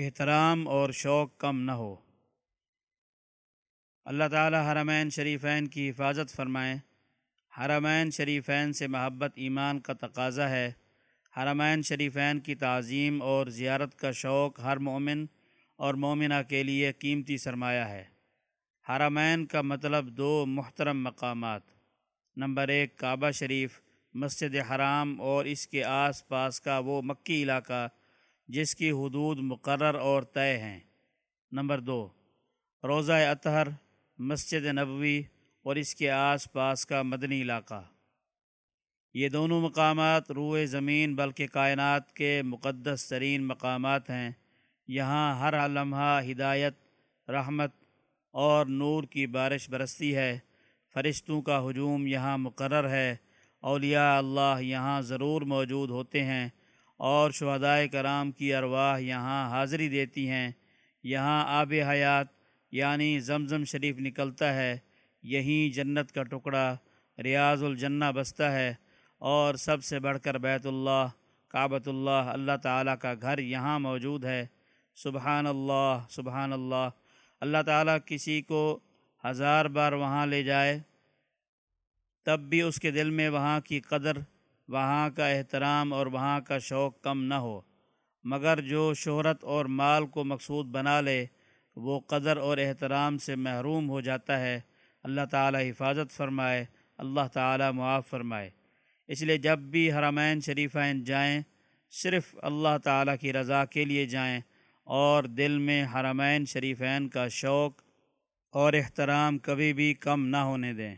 احترام اور شوق کم نہ ہو۔ اللہ تعالی حرمین شریفین کی حفاظت فرمائیں حرمین شریفین سے محبت ایمان کا تقاضا ہے۔ حرمین شریفین کی تعظیم اور زیارت کا شوق ہر مومن اور مومنہ کے لیے قیمتی سرمایہ ہے۔ حرمین کا مطلب دو محترم مقامات۔ نمبر ایک، کعبہ شریف، مسجد حرام اور اس کے آس پاس کا وہ مکی علاقہ جس کی حدود مقرر اور طے ہیں۔ نمبر دو روضہ اطہر، مسجد نبوی اور اس کے آس پاس کا مدنی علاقہ۔ یہ دونوں مقامات روئے زمین بلکہ کائنات کے مقدس ترین مقامات ہیں۔ یہاں ہر لمحہ ہدایت، رحمت اور نور کی بارش برستی ہے۔ فرشتوں کا ہجوم یہاں مقرر ہے۔ اولیاء اللہ یہاں ضرور موجود ہوتے ہیں۔ اور شہدائے کرام کی ارواح یہاں حاضری دیتی ہیں۔ یہاں آب حیات یعنی زمزم شریف نکلتا ہے۔ یہیں جنت کا ٹکڑا، ریاض الجنہ بستا ہے۔ اور سب سے بڑھ کر بیت اللہ، کعبۃ اللہ اللہ تعالیٰ کا گھر یہاں موجود ہے۔ سبحان اللہ سبحان اللہ۔ اللہ تعالیٰ کسی کو ہزار بار وہاں لے جائے، تب بھی اس کے دل میں وہاں کی قدر وہاں کا احترام اور وہاں کا شوق کم نہ ہو۔ مگر جو شہرت اور مال کو مقصود بنا لے، وہ قدر اور احترام سے محروم ہو جاتا ہے۔ اللہ تعالی حفاظت فرمائے، اللہ تعالی معاف فرمائے۔ اس لیے جب بھی حرمین شریفین جائیں، صرف اللہ تعالیٰ کی رضا کے لیے جائیں اور دل میں حرمین شریفین کا شوق اور احترام کبھی بھی کم نہ ہونے دیں۔